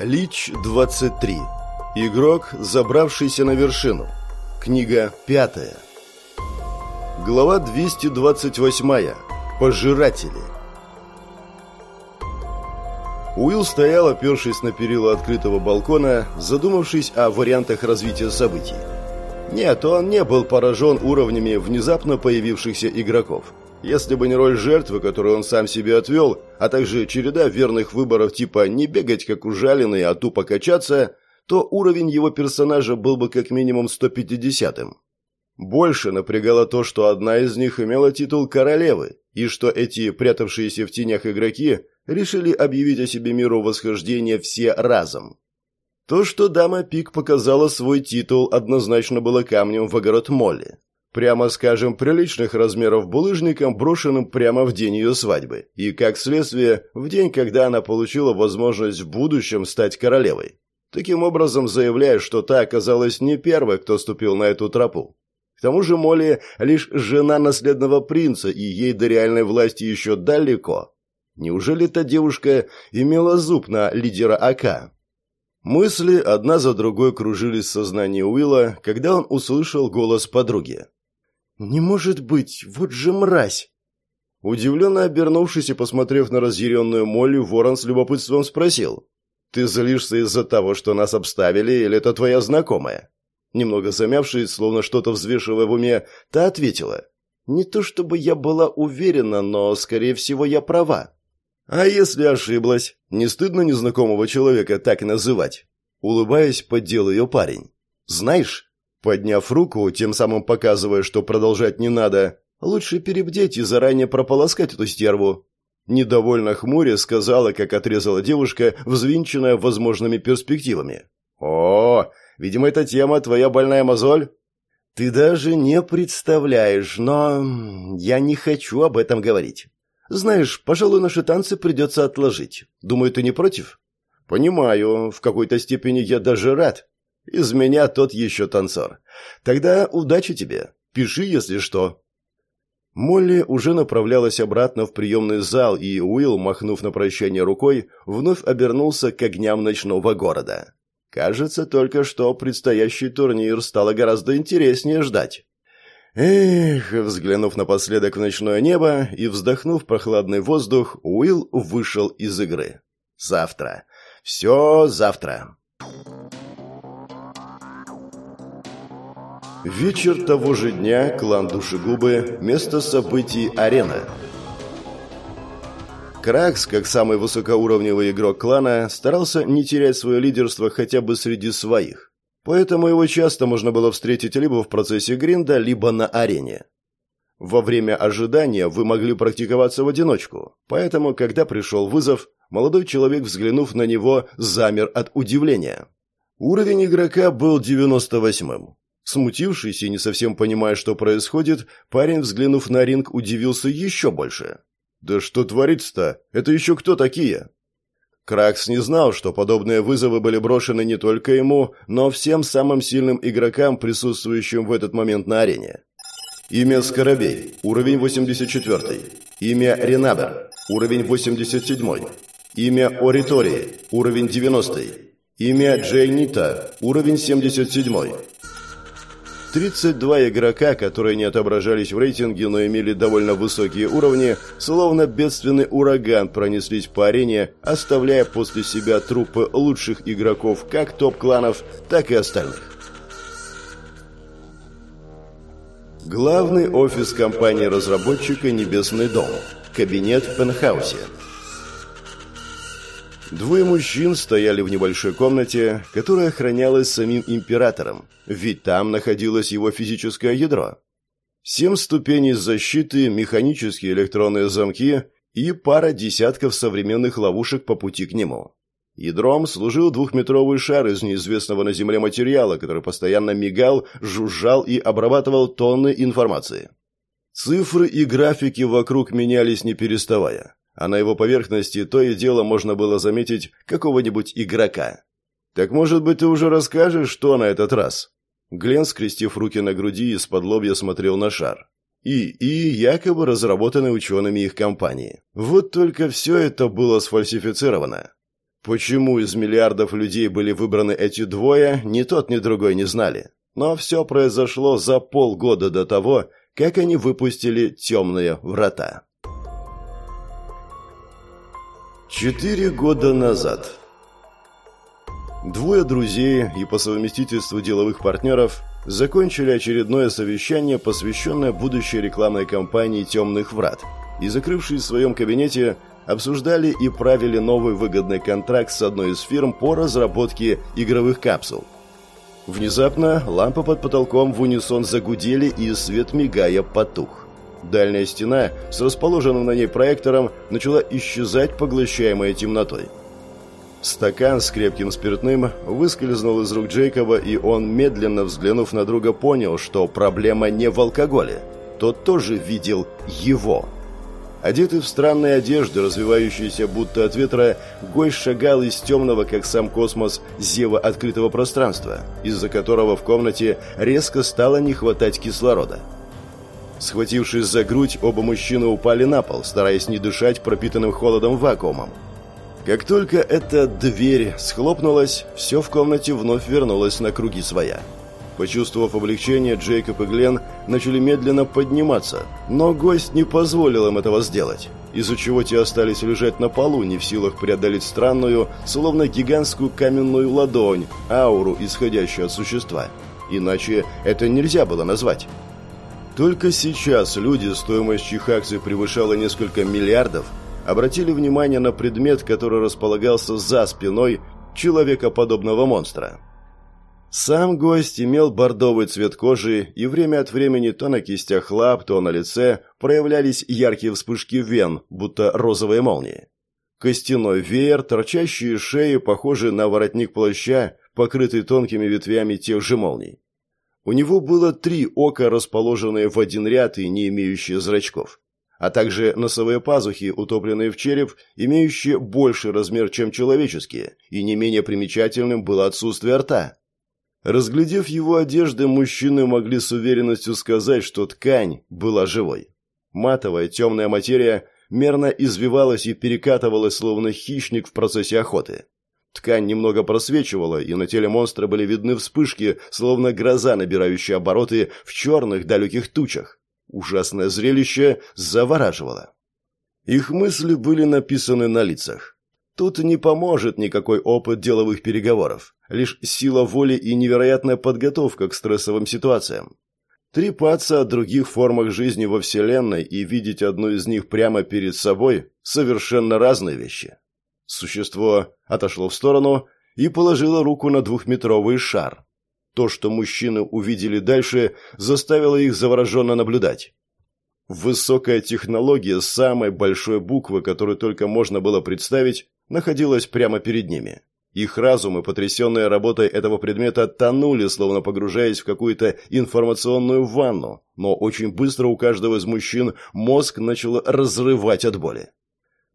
Лич 23. Игрок, забравшийся на вершину. Книга пятая. Глава 228. Пожиратели. Уилл стоял, опершись на перила открытого балкона, задумавшись о вариантах развития событий. Нет, он не был поражен уровнями внезапно появившихся игроков. Если бы не роль жертвы, которую он сам себе отвел, а также череда верных выборов типа «не бегать как ужаленный, а тупо качаться», то уровень его персонажа был бы как минимум 150-м. Больше напрягало то, что одна из них имела титул королевы, и что эти прятавшиеся в тенях игроки решили объявить о себе миру восхождения все разом. То, что дама Пик показала свой титул, однозначно было камнем в огород Молли прямо скажем, приличных размеров булыжником, брошенным прямо в день ее свадьбы, и, как следствие, в день, когда она получила возможность в будущем стать королевой. Таким образом, заявляя, что та оказалась не первой, кто ступил на эту тропу. К тому же Молли лишь жена наследного принца, и ей до реальной власти еще далеко. Неужели та девушка имела зуб на лидера АК? Мысли одна за другой кружились в сознании Уилла, когда он услышал голос подруги. «Не может быть, вот же мразь!» Удивленно обернувшись и посмотрев на разъяренную Молли, Ворон с любопытством спросил. «Ты злишься из-за того, что нас обставили, или это твоя знакомая?» Немного замявшись, словно что-то взвешивая в уме, та ответила. «Не то чтобы я была уверена, но, скорее всего, я права». «А если ошиблась? Не стыдно незнакомого человека так называть?» Улыбаясь, поддел ее парень. «Знаешь, Подняв руку, тем самым показывая, что продолжать не надо, лучше перебдеть и заранее прополоскать эту стерву. Недовольно хмуря сказала, как отрезала девушка, взвинченная возможными перспективами. «О, видимо, эта тема твоя больная мозоль?» «Ты даже не представляешь, но я не хочу об этом говорить. Знаешь, пожалуй, наши танцы придется отложить. Думаю, ты не против?» «Понимаю. В какой-то степени я даже рад. Из меня тот еще танцор. Тогда удачи тебе. Пиши, если что». Молли уже направлялась обратно в приемный зал, и Уилл, махнув на прощание рукой, вновь обернулся к огням ночного города. Кажется, только что предстоящий турнир стало гораздо интереснее ждать. Эх, взглянув напоследок в ночное небо и вздохнув прохладный воздух, Уилл вышел из игры. Завтра. Все завтра. Вечер того же дня, клан Душегубы, место событий арена. Кракс, как самый высокоуровневый игрок клана, старался не терять свое лидерство хотя бы среди своих. Поэтому его часто можно было встретить либо в процессе гринда, либо на арене. Во время ожидания вы могли практиковаться в одиночку, поэтому, когда пришел вызов, молодой человек, взглянув на него, замер от удивления. Уровень игрока был 98-м. Смутившись и не совсем понимая, что происходит, парень, взглянув на ринг, удивился еще больше. «Да что творится-то? Это еще кто такие?» Кракс не знал, что подобные вызовы были брошены не только ему, но всем самым сильным игрокам, присутствующим в этот момент на арене. Имя Скоробей, уровень 84. Имя Ренабер, уровень 87. Имя Оритории, уровень 90. Имя Джейнита, уровень 77. 32 игрока, которые не отображались в рейтинге, но имели довольно высокие уровни, словно бедственный ураган пронеслись по арене, оставляя после себя трупы лучших игроков как топ-кланов, так и остальных. Главный офис компании-разработчика «Небесный дом». Кабинет в пентхаусе. Двое мужчин стояли в небольшой комнате, которая охранялась самим императором, ведь там находилось его физическое ядро. Семь ступеней защиты, механические электронные замки и пара десятков современных ловушек по пути к нему. Ядром служил двухметровый шар из неизвестного на Земле материала, который постоянно мигал, жужжал и обрабатывал тонны информации. Цифры и графики вокруг менялись не переставая а на его поверхности то и дело можно было заметить какого-нибудь игрока. «Так, может быть, ты уже расскажешь, что на этот раз?» Глен, скрестив руки на груди, из-под лобья смотрел на шар. И, и якобы разработанный учеными их компании. Вот только все это было сфальсифицировано. Почему из миллиардов людей были выбраны эти двое, ни тот, ни другой не знали. Но все произошло за полгода до того, как они выпустили темные врата. Четыре года назад. Двое друзей и по совместительству деловых партнеров закончили очередное совещание, посвященное будущей рекламной кампании «Темных врат», и, закрывшись в своем кабинете, обсуждали и правили новый выгодный контракт с одной из фирм по разработке игровых капсул. Внезапно лампы под потолком в унисон загудели, и свет мигая потух. Дальняя стена с расположенным на ней проектором начала исчезать, поглощаемая темнотой. Стакан с крепким спиртным выскользнул из рук Джейкоба, и он, медленно взглянув на друга, понял, что проблема не в алкоголе. Тот тоже видел его. Одетый в странные одежды, развивающиеся будто от ветра, Гой шагал из темного, как сам космос, зева открытого пространства, из-за которого в комнате резко стало не хватать кислорода. Схватившись за грудь, оба мужчины упали на пол, стараясь не дышать пропитанным холодом вакуумом. Как только эта дверь схлопнулась, все в комнате вновь вернулось на круги своя. Почувствовав облегчение, Джейкоб и Глен начали медленно подниматься, но гость не позволил им этого сделать, из-за чего те остались лежать на полу, не в силах преодолеть странную, словно гигантскую каменную ладонь, ауру, исходящую от существа. Иначе это нельзя было назвать. Только сейчас люди, стоимость чьих акций превышала несколько миллиардов, обратили внимание на предмет, который располагался за спиной человекоподобного монстра. Сам гость имел бордовый цвет кожи, и время от времени то на кистях лап, то на лице проявлялись яркие вспышки вен, будто розовые молнии. Костяной веер, торчащие шеи, похожие на воротник плаща, покрытый тонкими ветвями тех же молний. У него было три ока, расположенные в один ряд и не имеющие зрачков а также носовые пазухи, утопленные в череп, имеющие больший размер, чем человеческие, и не менее примечательным было отсутствие рта. Разглядев его одежды, мужчины могли с уверенностью сказать, что ткань была живой. Матовая темная материя мерно извивалась и перекатывалась, словно хищник в процессе охоты. Ткань немного просвечивала, и на теле монстра были видны вспышки, словно гроза, набирающая обороты в черных далеких тучах. Ужасное зрелище завораживало. Их мысли были написаны на лицах. Тут не поможет никакой опыт деловых переговоров, лишь сила воли и невероятная подготовка к стрессовым ситуациям. Трепаться о других формах жизни во Вселенной и видеть одну из них прямо перед собой – совершенно разные вещи. Существо отошло в сторону и положило руку на двухметровый шар. То, что мужчины увидели дальше, заставило их завороженно наблюдать. Высокая технология самой большой буквы, которую только можно было представить, находилась прямо перед ними. Их разумы, потрясенные работой этого предмета, тонули, словно погружаясь в какую-то информационную ванну, но очень быстро у каждого из мужчин мозг начал разрывать от боли.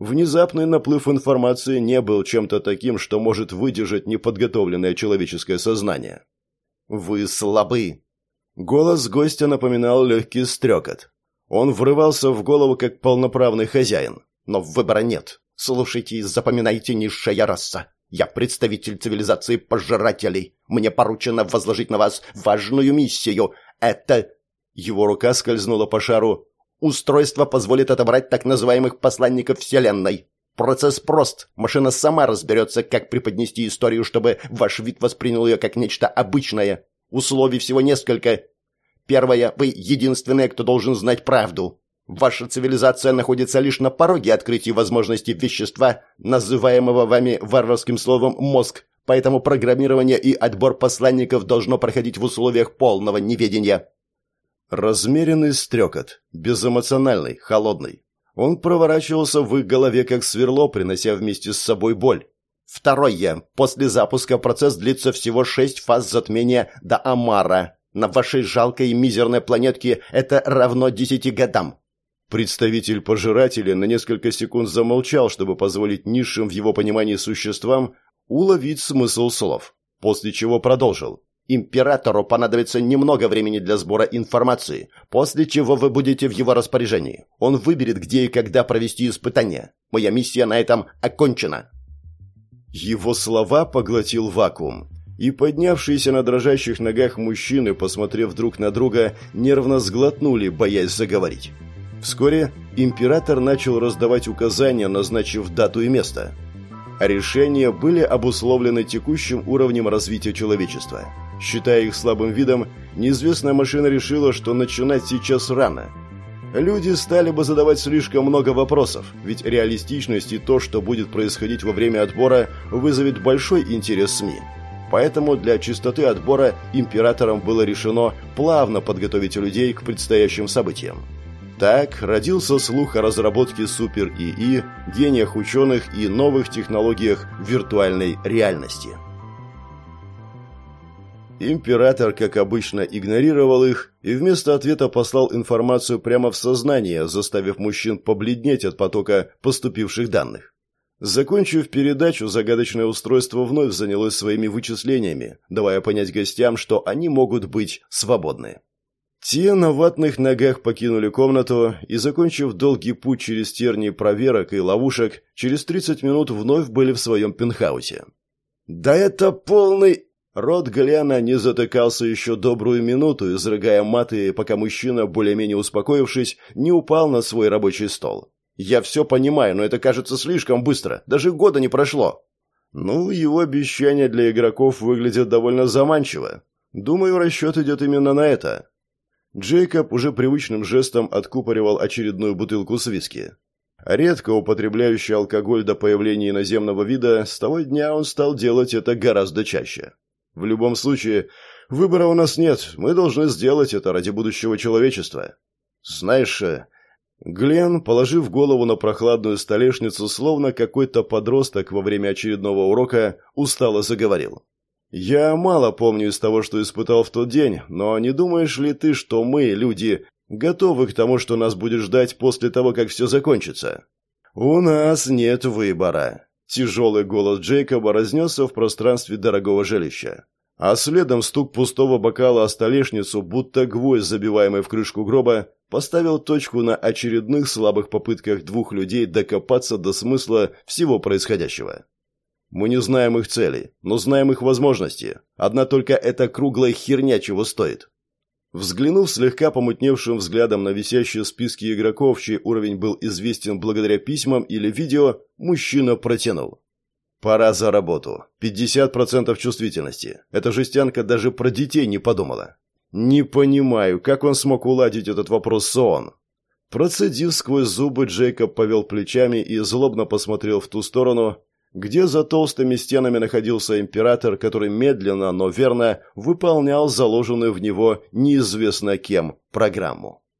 Внезапный наплыв информации не был чем-то таким, что может выдержать неподготовленное человеческое сознание. «Вы слабы!» Голос гостя напоминал легкий стрекот. Он врывался в голову как полноправный хозяин. Но выбора нет. Слушайте и запоминайте низшая раса. Я представитель цивилизации пожирателей. Мне поручено возложить на вас важную миссию. Это... Его рука скользнула по шару. Устройство позволит отобрать так называемых посланников Вселенной. Процесс прост. Машина сама разберется, как преподнести историю, чтобы ваш вид воспринял ее как нечто обычное. Условий всего несколько. Первое. Вы единственные, кто должен знать правду. Ваша цивилизация находится лишь на пороге открытия возможностей вещества, называемого вами варварским словом «мозг», поэтому программирование и отбор посланников должно проходить в условиях полного неведения. Размеренный стрекот, безэмоциональный, холодный. Он проворачивался в их голове как сверло, принося вместе с собой боль. Второе. После запуска процесс длится всего шесть фаз затмения до Амара. На вашей жалкой и мизерной планетке это равно десяти годам. Представитель пожирателя на несколько секунд замолчал, чтобы позволить низшим в его понимании существам уловить смысл слов, после чего продолжил. Императору понадобится немного времени для сбора информации, после чего вы будете в его распоряжении. Он выберет, где и когда провести испытания. Моя миссия на этом окончена. Его слова поглотил вакуум. И поднявшиеся на дрожащих ногах мужчины, посмотрев друг на друга, нервно сглотнули, боясь заговорить. Вскоре император начал раздавать указания, назначив дату и место. Решения были обусловлены текущим уровнем развития человечества. Считая их слабым видом, неизвестная машина решила, что начинать сейчас рано. Люди стали бы задавать слишком много вопросов, ведь реалистичность и то, что будет происходить во время отбора, вызовет большой интерес СМИ. Поэтому для чистоты отбора императором было решено плавно подготовить людей к предстоящим событиям. Так родился слух о разработке супер-ИИ, гениях ученых и новых технологиях виртуальной реальности. Император, как обычно, игнорировал их и вместо ответа послал информацию прямо в сознание, заставив мужчин побледнеть от потока поступивших данных. Закончив передачу, загадочное устройство вновь занялось своими вычислениями, давая понять гостям, что они могут быть свободны. Те на ватных ногах покинули комнату и, закончив долгий путь через тернии проверок и ловушек, через 30 минут вновь были в своем пентхаусе. «Да это полный...» Рот Галиана не затыкался еще добрую минуту, изрыгая маты, пока мужчина, более-менее успокоившись, не упал на свой рабочий стол. «Я все понимаю, но это кажется слишком быстро. Даже года не прошло». Ну, его обещания для игроков выглядят довольно заманчиво. Думаю, расчет идет именно на это. Джейкоб уже привычным жестом откупоривал очередную бутылку с виски. Редко употребляющий алкоголь до появления иноземного вида, с того дня он стал делать это гораздо чаще. В любом случае, выбора у нас нет, мы должны сделать это ради будущего человечества. Знаешь, э, Глен, положив голову на прохладную столешницу, словно какой-то подросток во время очередного урока, устало заговорил. «Я мало помню из того, что испытал в тот день, но не думаешь ли ты, что мы, люди, готовы к тому, что нас будет ждать после того, как все закончится?» «У нас нет выбора». Тяжелый голос Джейкоба разнесся в пространстве дорогого жилища. А следом стук пустого бокала о столешницу, будто гвоздь, забиваемый в крышку гроба, поставил точку на очередных слабых попытках двух людей докопаться до смысла всего происходящего. Мы не знаем их целей, но знаем их возможности. Одна только эта круглая херня чего стоит. Взглянув слегка помутневшим взглядом на висящие списки игроков, чей уровень был известен благодаря письмам или видео, мужчина протянул. «Пора за работу. 50% чувствительности. Эта жестянка даже про детей не подумала. Не понимаю, как он смог уладить этот вопрос с ООН». Процедив сквозь зубы, Джейкоб повел плечами и злобно посмотрел в ту сторону, где за толстыми стенами находился император, который медленно, но верно выполнял заложенную в него неизвестно кем программу.